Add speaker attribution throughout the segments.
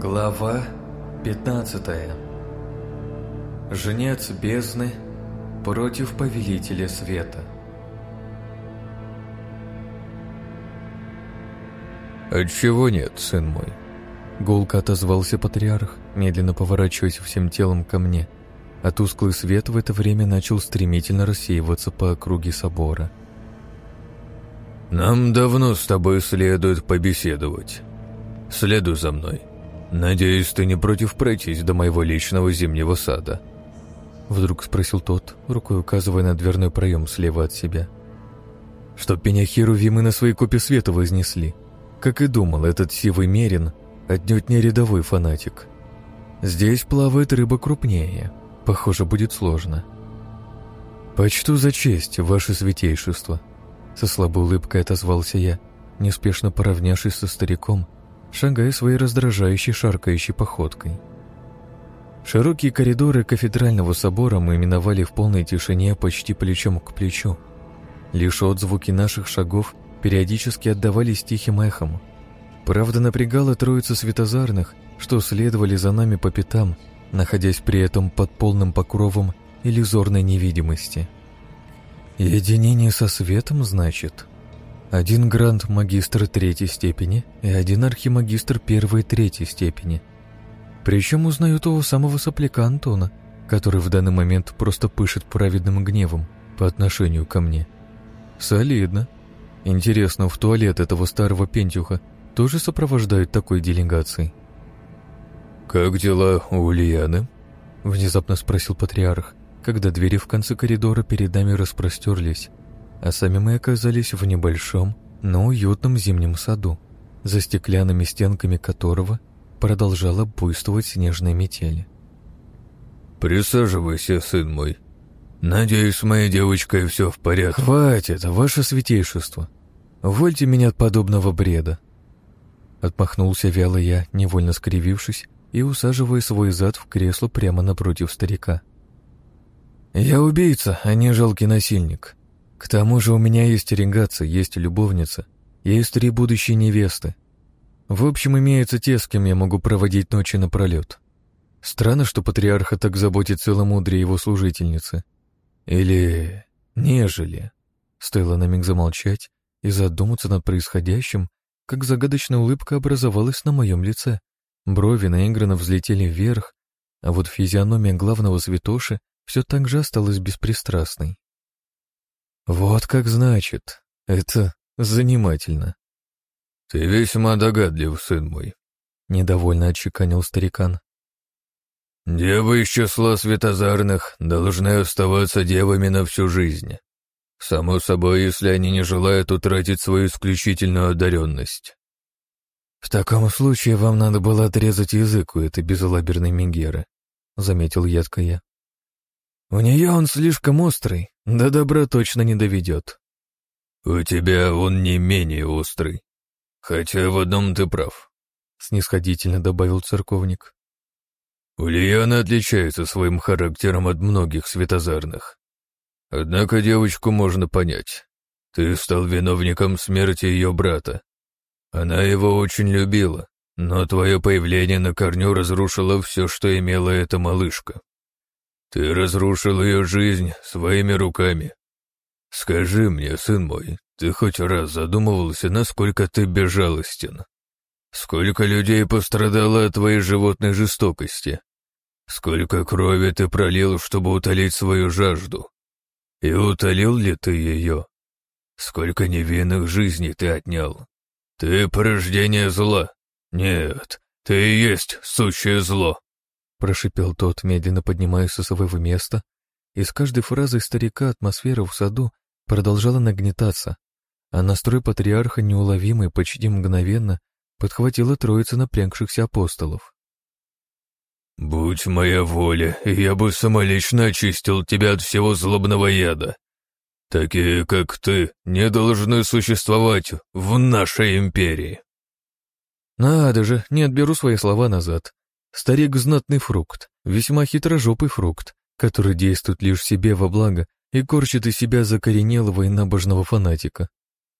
Speaker 1: Глава 15 Жнец бездны против повелителя света
Speaker 2: «Отчего нет, сын мой?» Гулко отозвался патриарх, медленно поворачиваясь всем телом ко мне, а тусклый свет в это время начал стремительно рассеиваться по округе собора.
Speaker 3: «Нам давно с тобой следует побеседовать. Следуй за мной. Надеюсь, ты не против пройтись до моего личного зимнего сада?»
Speaker 2: Вдруг спросил тот, рукой указывая на дверной проем слева от себя. Чтоб меня херувимы на своей копе света вознесли. Как и думал, этот сивый мерин отнюдь не рядовой фанатик. Здесь плавает рыба крупнее. Похоже, будет сложно. «Почту за честь, ваше святейшество», — со слабой улыбкой отозвался я, неспешно поравнявшись со стариком, шагая своей раздражающей шаркающей походкой. Широкие коридоры кафедрального собора мы миновали в полной тишине почти плечом к плечу. Лишь отзвуки наших шагов периодически отдавались тихим эхом. Правда, напрягала троица светозарных, что следовали за нами по пятам, находясь при этом под полным покровом иллюзорной невидимости. Единение со светом, значит? Один гранд-магистр третьей степени и один архимагистр первой и третьей степени. Причем узнаю того самого сопляка Антона, который в данный момент просто пышет праведным гневом по отношению ко мне. Солидно. Интересно, в туалет этого старого пентюха тоже сопровождают такой делегацией?
Speaker 3: «Как дела у Ульяны?»
Speaker 2: — внезапно спросил патриарх, когда двери в конце коридора перед нами распростерлись, а сами мы оказались в небольшом, но уютном зимнем саду, за стеклянными стенками которого продолжала буйствовать снежная метель.
Speaker 3: «Присаживайся, сын мой. Надеюсь, с моей девочкой все в порядке».
Speaker 2: «Хватит, ваше святейшество. Вольте меня от подобного бреда». Отмахнулся вяло я, невольно скривившись, и усаживая свой зад в кресло прямо напротив старика. «Я убийца, а не жалкий насильник. К тому же у меня есть регация, есть любовница, есть три будущие невесты. В общем, имеются те, с кем я могу проводить ночи напролет. Странно, что патриарха так заботит целомудрие его служительницы. Или... нежели. Стоило на миг замолчать и задуматься над происходящим, как загадочная улыбка образовалась на моем лице. Брови наигранно взлетели вверх, а вот физиономия главного святоши все так же осталась беспристрастной. Вот как значит. Это занимательно.
Speaker 3: «Ты весьма догадлив, сын мой», —
Speaker 2: недовольно отчеканил старикан.
Speaker 3: «Девы из числа светозарных должны оставаться девами на всю жизнь. Само собой, если они не желают утратить свою исключительную одаренность».
Speaker 2: «В таком случае вам надо было отрезать язык у этой безалаберной Мегеры», — заметил едко я. «У нее он слишком острый, до добра точно не доведет».
Speaker 3: «У тебя он не менее острый. Хотя в одном ты прав», —
Speaker 2: снисходительно добавил церковник.
Speaker 3: «Ульяна отличается своим характером от многих светозарных. Однако девочку можно понять. Ты стал виновником смерти ее брата. Она его очень любила, но твое появление на корню разрушило все, что имела эта малышка. Ты разрушил ее жизнь своими руками. Скажи мне, сын мой, ты хоть раз задумывался, насколько ты безжалостен? Сколько людей пострадало от твоей животной жестокости? Сколько крови ты пролил, чтобы утолить свою жажду? И утолил ли ты ее? Сколько невинных жизней ты отнял? Ты порождение зла. Нет, ты и есть сущее зло
Speaker 2: прошипел тот, медленно поднимаясь со своего места, и с каждой фразой старика атмосфера в саду продолжала нагнетаться, а настрой патриарха неуловимый почти мгновенно подхватила троица напрягшихся апостолов.
Speaker 3: «Будь моя воля, я бы самолично очистил тебя от всего злобного яда. Такие, как ты, не должны существовать в нашей империи».
Speaker 2: «Надо же, не отберу свои слова назад. Старик — знатный фрукт, весьма хитрожопый фрукт, который действует лишь себе во благо и корчит из себя закоренелого и набожного фанатика.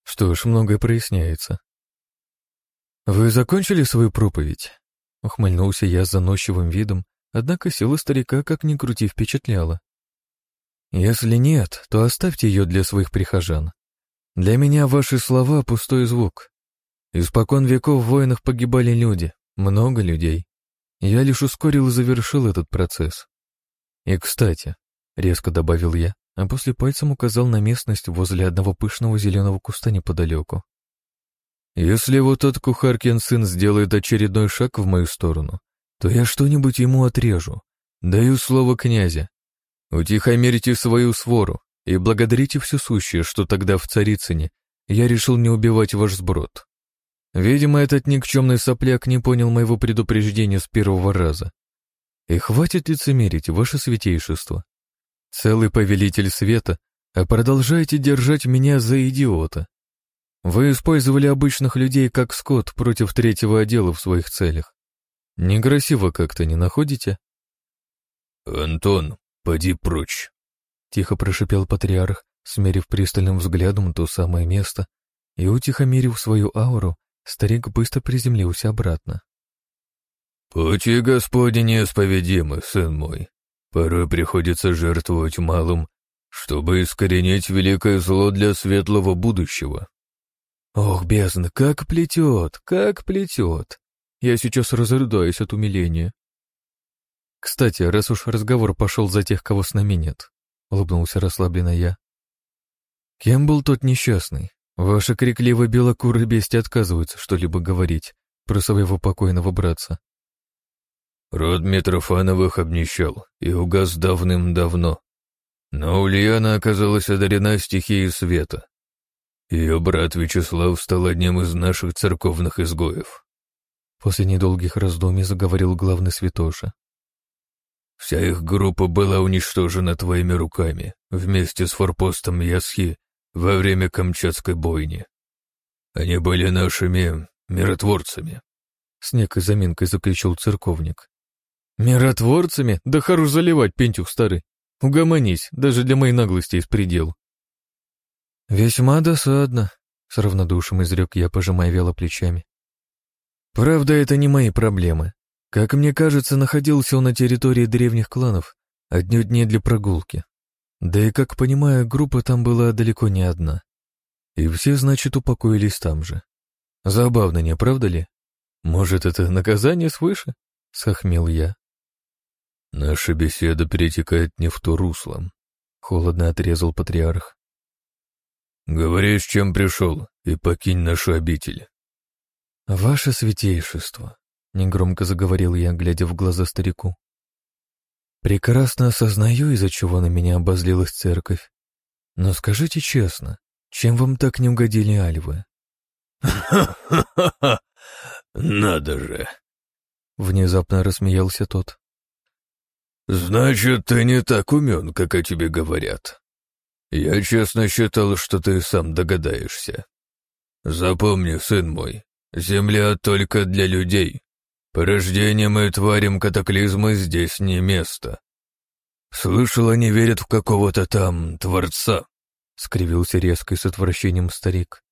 Speaker 2: Что ж, многое проясняется. «Вы закончили свою проповедь?» — ухмыльнулся я с заносчивым видом, однако сила старика как ни крути впечатляла. «Если нет, то оставьте ее для своих прихожан. Для меня ваши слова — пустой звук. Испокон веков в войнах погибали люди, много людей. Я лишь ускорил и завершил этот процесс. И, кстати, — резко добавил я, а после пальцем указал на местность возле одного пышного зеленого куста неподалеку. Если вот тот кухаркин сын сделает очередной шаг в мою сторону, то я что-нибудь ему отрежу. Даю слово князя. Утихомирите свою свору и благодарите все сущее, что тогда в Царицыне я решил не убивать ваш сброд. Видимо, этот никчемный сопляк не понял моего предупреждения с первого раза. И хватит лицемерить, ваше святейшество. Целый повелитель света, а продолжаете держать меня за идиота. Вы использовали обычных людей как скот против третьего отдела в своих целях. Некрасиво как-то, не находите?
Speaker 3: «Антон, поди прочь», — тихо прошипел патриарх,
Speaker 2: смерив пристальным взглядом то самое место, и, утихомирив свою ауру, старик быстро приземлился обратно.
Speaker 3: «Пути Господи неисповедимы, сын мой. Порой приходится жертвовать малым, чтобы искоренить великое зло для светлого будущего.
Speaker 2: Ох, бездна, как плетет, как плетет. Я сейчас разрыдаюсь от умиления. Кстати, раз уж разговор пошел за тех, кого с нами нет, улыбнулся расслабленно я. Кем был тот несчастный? Ваши крикливые белокурые бести отказываются что-либо говорить про своего покойного братца.
Speaker 3: Род Митрофановых обнищал и угас давным-давно. Но Ульяна оказалась одарена стихией света, ее брат Вячеслав стал одним из наших церковных изгоев.
Speaker 2: После недолгих раздумий заговорил главный святоша.
Speaker 3: Вся их группа была уничтожена твоими руками вместе с форпостом Ясхи во время Камчатской бойни. Они были нашими миротворцами.
Speaker 2: С некой заминкой заключил церковник. Миротворцами? Да хорош заливать, пентюх старый. Угомонись, даже для моей наглости из предел. «Весьма досадно», — с равнодушием изрек я, пожимая вело плечами. «Правда, это не мои проблемы. Как мне кажется, находился он на территории древних кланов, отнюдь не для прогулки. Да и, как понимаю, группа там была далеко не одна. И все, значит, упокоились там же. Забавно, не правда ли? Может, это наказание свыше?» — сохмел я.
Speaker 3: «Наша беседа перетекает не в то русло», — холодно отрезал патриарх. «Говори, с чем пришел, и покинь нашу обитель».
Speaker 2: «Ваше святейшество», — негромко заговорил я, глядя в глаза старику. «Прекрасно осознаю, из-за чего на меня обозлилась церковь. Но скажите честно, чем вам так не угодили альвы?»
Speaker 3: «Ха-ха-ха! Надо же!»
Speaker 2: Внезапно рассмеялся тот.
Speaker 3: «Значит, ты не так умен, как о тебе говорят. Я честно считал, что ты сам догадаешься. Запомни, сын мой, земля только для людей. Порождением и тварям катаклизмы здесь не место. Слышал, они верят в какого-то там Творца, — скривился резко и с отвращением старик.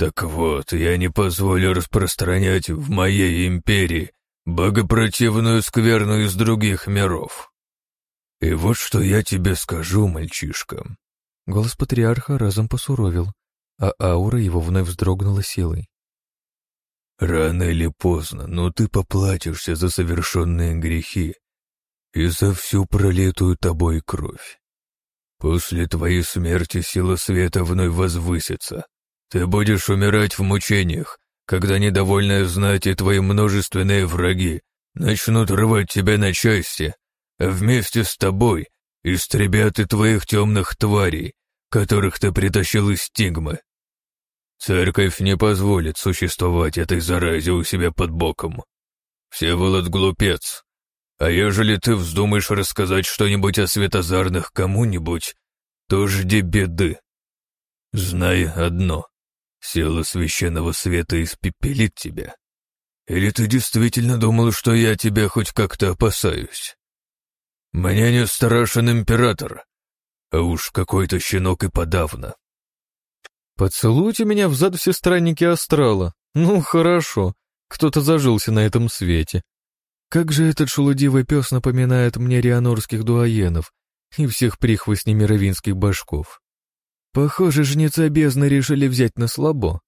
Speaker 3: Так вот, я не позволю распространять в моей империи богопротивную скверну из других миров. «И вот что я тебе скажу, мальчишка».
Speaker 2: Голос патриарха разом посуровил, а аура его вновь вздрогнула силой.
Speaker 3: «Рано или поздно, но ты поплатишься за совершенные грехи и за всю пролитую тобой кровь. После твоей смерти сила света вновь возвысится. Ты будешь умирать в мучениях, когда недовольная знать и твои множественные враги начнут рвать тебя на части, вместе с тобой истребят и твоих темных тварей, которых ты притащил из стигмы. Церковь не позволит существовать этой заразе у себя под боком. Всеволод глупец. А ежели ты вздумаешь рассказать что-нибудь о светозарных кому-нибудь, то жди беды. Знай одно. Сила священного света испепелит тебя. Или ты действительно думал, что я тебя хоть как-то опасаюсь? Мне не страшен император, а уж какой-то щенок и подавно.
Speaker 2: Поцелуйте меня взад все странники астрала. Ну, хорошо. Кто-то зажился на этом свете. Как же этот шелудивый пес напоминает мне рианорских дуаенов и всех прихвостней мировинских башков. Похоже, жнецы бездны решили взять на слабо.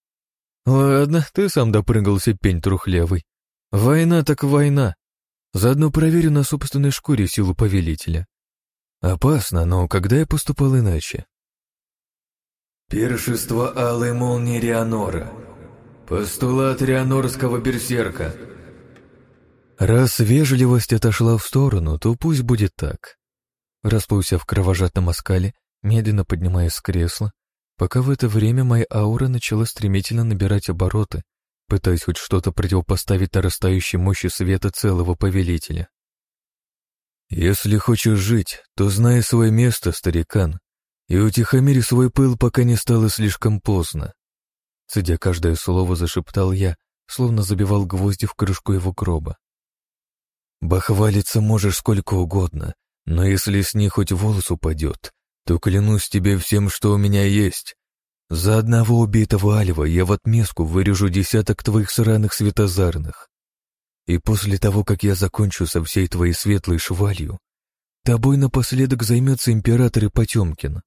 Speaker 2: Ладно, ты сам допрыгался, пень трухлявый. Война так война. Заодно проверю на собственной шкуре силу повелителя. Опасно, но когда я поступал иначе?
Speaker 1: Пиршество Алой Молнии Рианора. Постулат Рианорского берсерка.
Speaker 2: Раз вежливость отошла в сторону, то пусть будет так. Расплылся в кровожадном оскале, медленно поднимаясь с кресла, пока в это время моя аура начала стремительно набирать обороты, пытаясь хоть что-то противопоставить нарастающей мощи света целого повелителя. «Если хочешь жить, то знай свое место, старикан, и утихомири свой пыл, пока не стало слишком поздно». Цедя каждое слово, зашептал я, словно забивал гвозди в крышку его гроба. «Бахвалиться можешь сколько угодно, но если с них хоть волос упадет, то клянусь тебе всем, что у меня есть. За одного убитого Альва я в отместку вырежу десяток твоих сраных светозарных. И после того, как я закончу со всей твоей светлой швалью, тобой напоследок займется император Потемкин.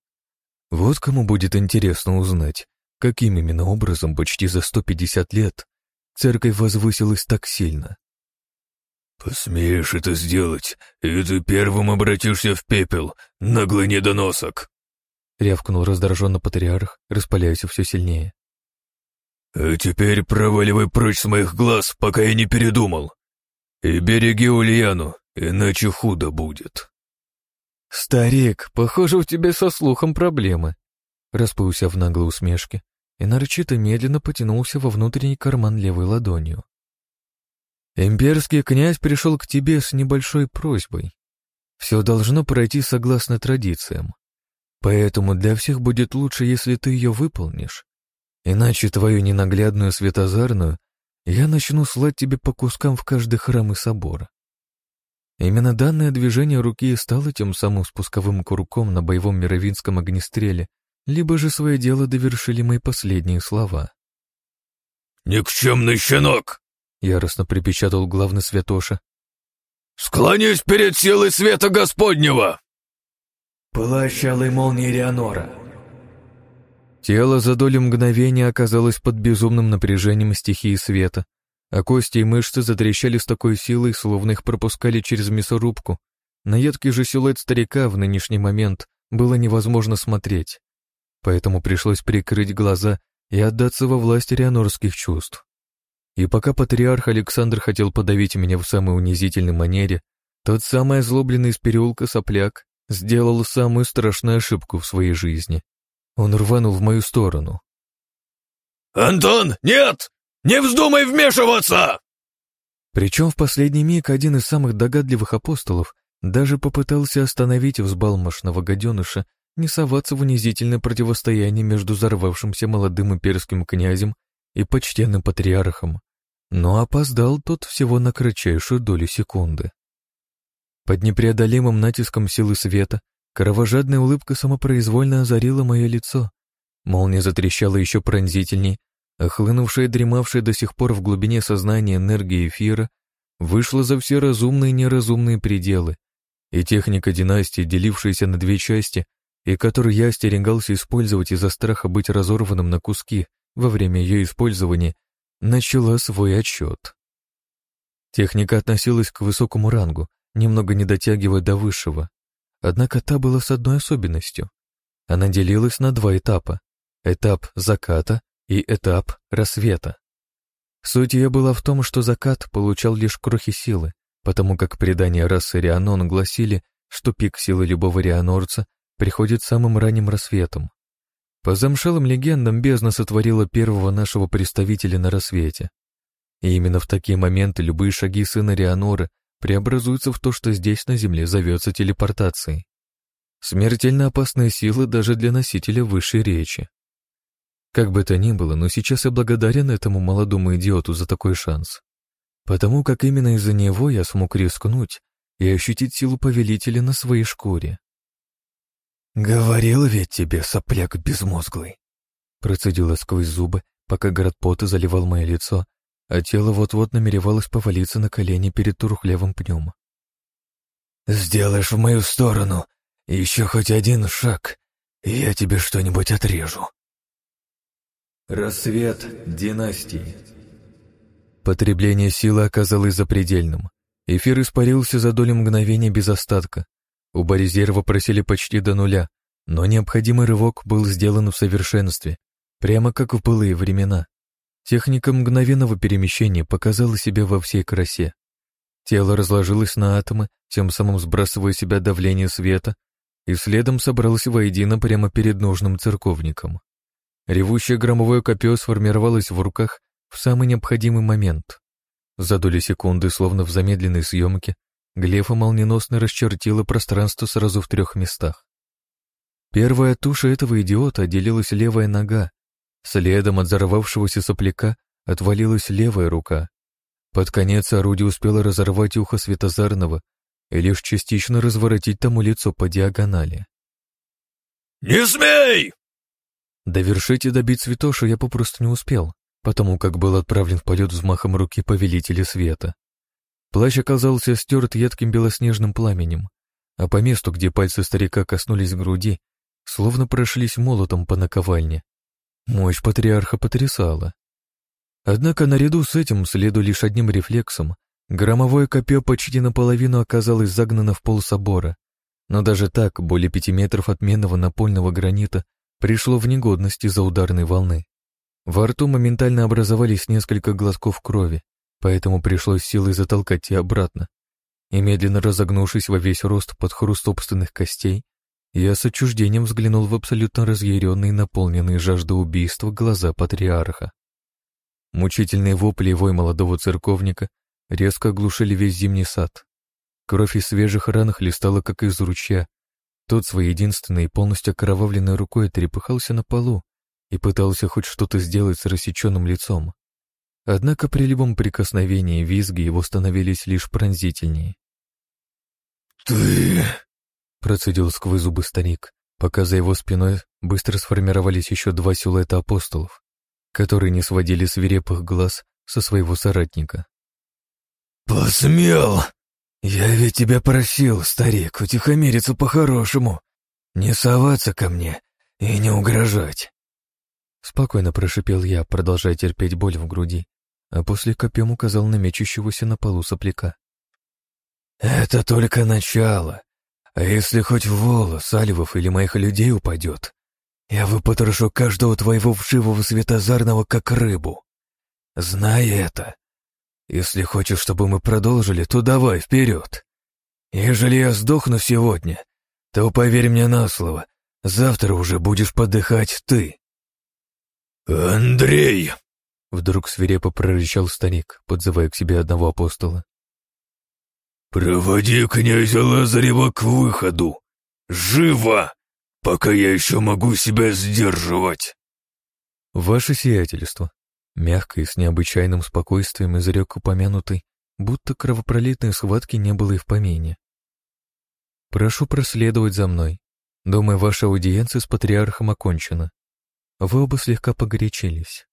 Speaker 2: Вот кому будет интересно узнать, каким именно образом почти за 150 лет церковь возвысилась так сильно.
Speaker 3: «Посмеешь это сделать, и ты первым обратишься в пепел, наглый недоносок!»
Speaker 2: — рявкнул раздраженно патриарх, распаляясь все сильнее.
Speaker 3: «А теперь проваливай прочь с моих глаз, пока я не передумал. И береги Ульяну, иначе худо будет».
Speaker 2: «Старик, похоже, у тебя со слухом проблемы», — расплылся в наглой усмешке и нарочито медленно потянулся во внутренний карман левой ладонью. «Имперский князь пришел к тебе с небольшой просьбой. Все должно пройти согласно традициям. Поэтому для всех будет лучше, если ты ее выполнишь. Иначе твою ненаглядную светозарную я начну слать тебе по кускам в каждый храм и собор. Именно данное движение руки стало тем самым спусковым курком на боевом мировинском огнестреле, либо же свое дело довершили мои последние слова.
Speaker 3: «Никчемный щенок!»
Speaker 2: — яростно припечатал главный святоша.
Speaker 3: «Склонись перед силой света Господнего!»
Speaker 1: Плащ алой молнии Рианора.
Speaker 2: Тело за долю мгновения оказалось под безумным напряжением стихии света, а кости и мышцы затрещали с такой силой, словно их пропускали через мясорубку. На едкий же силуэт старика в нынешний момент было невозможно смотреть, поэтому пришлось прикрыть глаза и отдаться во власть рианорских чувств. И пока патриарх Александр хотел подавить меня в самой унизительной манере, тот самый озлобленный из переулка сопляк сделал самую страшную ошибку в своей жизни. Он рванул в мою сторону.
Speaker 3: «Антон, нет! Не вздумай вмешиваться!»
Speaker 2: Причем в последний миг один из самых догадливых апостолов даже попытался остановить взбалмошного гаденыша не соваться в унизительное противостояние между взорвавшимся молодым имперским князем и почтенным патриархом, но опоздал тот всего на кратчайшую долю секунды. Под непреодолимым натиском силы света Кровожадная улыбка самопроизвольно озарила мое лицо. Молния затрещала еще пронзительней, а хлынувшая, дремавшая до сих пор в глубине сознания энергия эфира вышла за все разумные и неразумные пределы, и техника династии, делившаяся на две части, и которую я остерегался использовать из-за страха быть разорванным на куски во время ее использования, начала свой отчет. Техника относилась к высокому рангу, немного не дотягивая до высшего, Однако та была с одной особенностью. Она делилась на два этапа. Этап заката и этап рассвета. Суть ее была в том, что закат получал лишь крохи силы, потому как предания расы Рианон гласили, что пик силы любого рианорца приходит самым ранним рассветом. По замшелым легендам бездна сотворила первого нашего представителя на рассвете. И именно в такие моменты любые шаги сына Рианора преобразуется в то, что здесь на Земле зовется телепортацией. Смертельно опасная сила даже для носителя высшей речи. Как бы то ни было, но сейчас я благодарен этому молодому идиоту за такой шанс. Потому как именно из-за него я смог рискнуть и ощутить силу повелителя на своей шкуре.
Speaker 1: «Говорил ведь тебе, сопляк безмозглый!»
Speaker 2: Процедила сквозь зубы, пока град пота заливал мое лицо, а тело вот-вот намеревалось повалиться на колени перед турхлевым пнем.
Speaker 1: «Сделаешь в мою сторону еще хоть один шаг, и я тебе что-нибудь отрежу».
Speaker 2: Рассвет династии Потребление силы оказалось запредельным. Эфир испарился за долю мгновения без остатка. Оба резерва просили почти до нуля, но необходимый рывок был сделан в совершенстве, прямо как в былые времена. Техника мгновенного перемещения показала себя во всей красе. Тело разложилось на атомы, тем самым сбрасывая себя давление света, и следом собралось воедино прямо перед нужным церковником. Ревущее громовое копье сформировалось в руках в самый необходимый момент. За доли секунды, словно в замедленной съемке, Глефа молниеносно расчертила пространство сразу в трех местах. Первая туша этого идиота отделилась левая нога, следом от взорвавшегося сопляка отвалилась левая рука. Под конец орудие успело разорвать ухо Светозарного и лишь частично разворотить тому лицо по диагонали.
Speaker 3: «Не смей!»
Speaker 2: Довершить и добить Святошу я попросту не успел, потому как был отправлен в полет взмахом руки повелителя света. Плащ оказался стерт едким белоснежным пламенем, а по месту, где пальцы старика коснулись груди, словно прошлись молотом по наковальне. Мощь патриарха потрясала. Однако наряду с этим, следу лишь одним рефлексом, громовое копье почти наполовину оказалось загнано в пол собора, но даже так, более пяти метров отменного напольного гранита пришло в негодность из-за ударной волны. Во рту моментально образовались несколько глотков крови, поэтому пришлось силой затолкать и обратно. И медленно разогнувшись во весь рост под хруст собственных костей, я с отчуждением взглянул в абсолютно разъяренные, наполненные жаждой убийства глаза патриарха. Мучительные вопли и вой молодого церковника резко оглушили весь зимний сад. Кровь из свежих ран хлестала, как из ручья. Тот своей единственной полностью окровавленной рукой трепыхался на полу, и пытался хоть что-то сделать с рассеченным лицом. Однако при любом прикосновении визги его становились лишь пронзительнее.
Speaker 3: «Ты...»
Speaker 2: — процедил сквозь зубы старик, пока за его спиной быстро сформировались еще два силуэта апостолов, которые не сводили свирепых глаз со своего соратника.
Speaker 1: «Посмел! Я ведь тебя просил, старик, утихомириться по-хорошему, не соваться ко мне и не угрожать.
Speaker 2: Спокойно прошипел я, продолжая терпеть боль в груди, а после копьем указал на мечущегося на полу сопляка.
Speaker 1: «Это только начало. А если хоть волос, Альвов или моих людей упадет, я выпотрошу каждого твоего вшивого светозарного как рыбу. Знай это. Если хочешь, чтобы мы продолжили, то давай вперед. Ежели я сдохну сегодня, то поверь мне на слово, завтра уже будешь подыхать ты».
Speaker 3: «Андрей!»
Speaker 2: — вдруг свирепо прорычал старик, подзывая к себе одного апостола.
Speaker 3: «Проводи князя Лазарева к выходу! Живо! Пока я еще могу себя сдерживать!»
Speaker 2: «Ваше сиятельство!» Мягко и с необычайным спокойствием изрек упомянутый, будто кровопролитной схватки не было и в помине. «Прошу проследовать за мной. Думаю, ваша аудиенция с патриархом окончена. Вы оба слегка погорячились.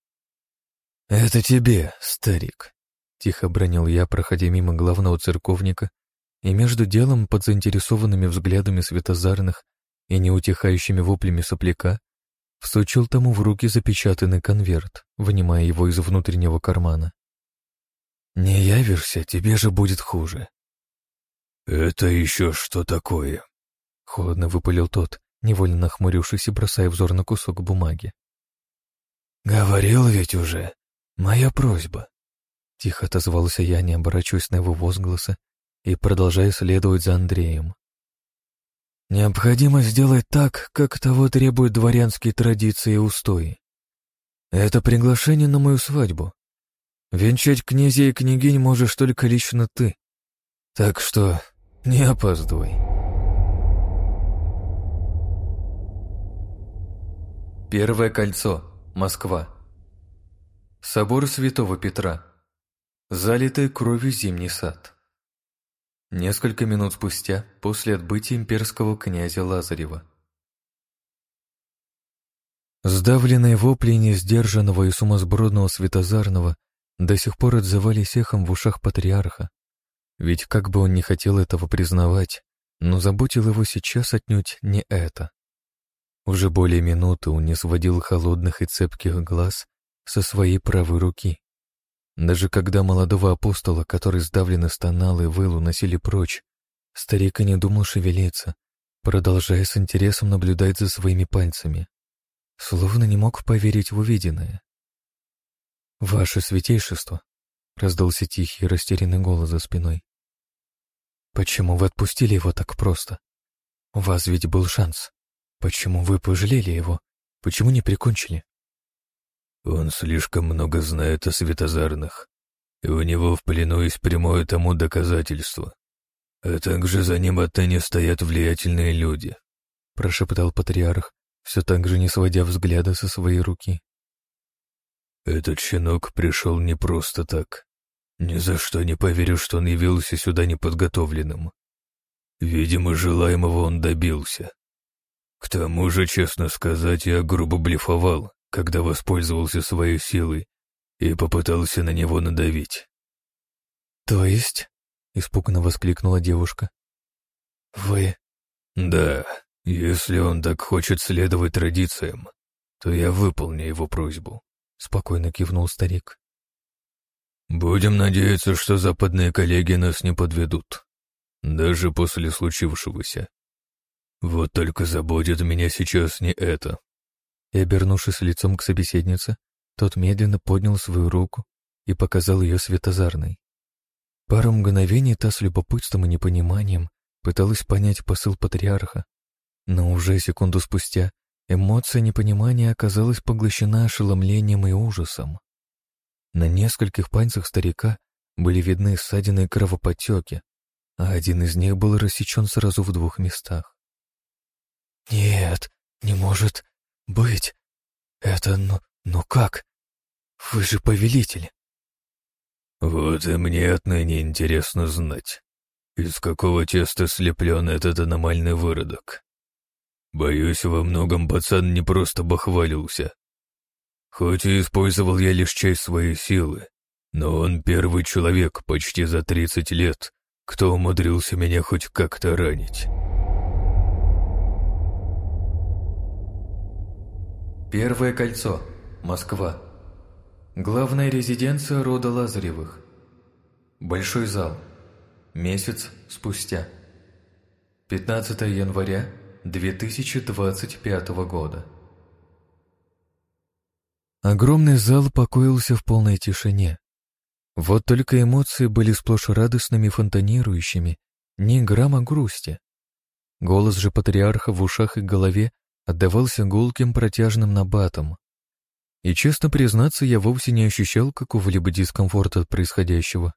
Speaker 1: «Это тебе, старик», —
Speaker 2: тихо бронил я, проходя мимо главного церковника, и между делом под заинтересованными взглядами светозарных и неутихающими воплями сопляка всучил тому в руки запечатанный конверт, вынимая его из внутреннего кармана.
Speaker 1: «Не явишься, тебе же будет хуже».
Speaker 3: «Это еще что такое?»
Speaker 2: — холодно выпалил тот, невольно нахмурившись и бросая взор на кусок бумаги.
Speaker 1: «Говорил ведь уже. Моя просьба».
Speaker 2: Тихо отозвался я, не оборачиваясь на его возгласы и продолжая следовать за Андреем.
Speaker 1: «Необходимо сделать так, как того требуют дворянские традиции и устои. Это приглашение на мою свадьбу. Венчать князей и княгинь можешь только лично ты. Так что не опаздывай».
Speaker 2: Первое кольцо. Москва. Собор Святого Петра. Залитый кровью зимний сад. Несколько минут спустя, после отбытия имперского князя Лазарева. Сдавленные вопли несдержанного и сумасбродного Светозарного до сих пор отзывались эхом в ушах патриарха. Ведь как бы он не хотел этого признавать, но заботил его сейчас отнюдь не это. Уже более минуты он не сводил холодных и цепких глаз со своей правой руки. Даже когда молодого апостола, который сдавленно стонал и выл, уносили прочь, старик и не думал шевелиться, продолжая с интересом наблюдать за своими пальцами. Словно не мог поверить в увиденное. «Ваше святейшество!» — раздался тихий, растерянный голос за спиной. «Почему вы отпустили его так просто? У вас ведь был шанс. Почему вы пожалели его? Почему не прикончили?»
Speaker 3: «Он слишком много знает о светозарных, и у него в плену есть прямое тому доказательство. А также за ним отныне стоят влиятельные люди», — прошептал патриарх, все так же не сводя взгляда со своей руки. «Этот щенок пришел не просто так. Ни за что не поверю, что он явился сюда неподготовленным. Видимо, желаемого он добился. К тому же, честно сказать, я грубо блефовал, когда воспользовался своей силой и попытался на него надавить.
Speaker 2: «То есть?» — испуганно воскликнула девушка. «Вы...»
Speaker 3: «Да, если он так хочет следовать традициям, то я выполню его просьбу», — спокойно кивнул старик. «Будем надеяться, что западные коллеги нас не подведут, даже после случившегося. Вот только заботит меня сейчас не это
Speaker 2: и, обернувшись лицом к собеседнице, тот медленно поднял свою руку и показал ее светозарной. Пару мгновений та с любопытством и непониманием пыталась понять посыл патриарха, но уже секунду спустя эмоция непонимания оказалась поглощена ошеломлением и ужасом. На нескольких пальцах старика были видны ссадины и кровоподтеки, а один из них был рассечен сразу в двух местах. «Нет, не может быть? Это, ну, ну как? Вы же повелитель.
Speaker 3: Вот и мне отныне интересно знать, из какого теста слеплен этот аномальный выродок. Боюсь, во многом пацан не просто бахвалился. Хоть и использовал я лишь часть своей силы, но он первый человек почти за тридцать лет, кто умудрился меня хоть как-то ранить.
Speaker 2: Первое кольцо. Москва. Главная резиденция рода Лазаревых. Большой зал. Месяц спустя. 15 января 2025 года. Огромный зал покоился в полной тишине. Вот только эмоции были сплошь радостными фонтанирующими, ни грамма грусти. Голос же патриарха в ушах и голове отдавался гулким протяжным набатом. И, честно признаться, я вовсе не ощущал какого-либо дискомфорта от происходящего.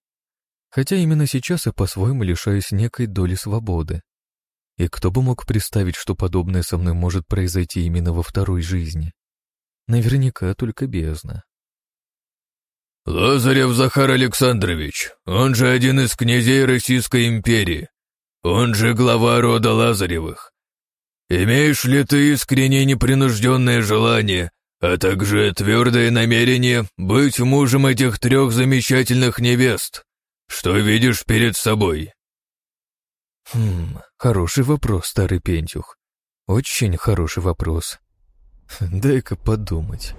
Speaker 2: Хотя именно сейчас я по-своему лишаюсь некой доли свободы. И кто бы мог представить, что подобное со мной может произойти именно во второй жизни? Наверняка только бездна.
Speaker 3: «Лазарев Захар Александрович, он же один из князей Российской империи, он же глава рода Лазаревых. Имеешь ли ты искреннее непринужденное желание, а также твердое намерение быть мужем этих трех замечательных невест? Что видишь перед собой?»
Speaker 2: «Хм, хороший вопрос, старый Пентюх. Очень хороший вопрос. Дай-ка подумать».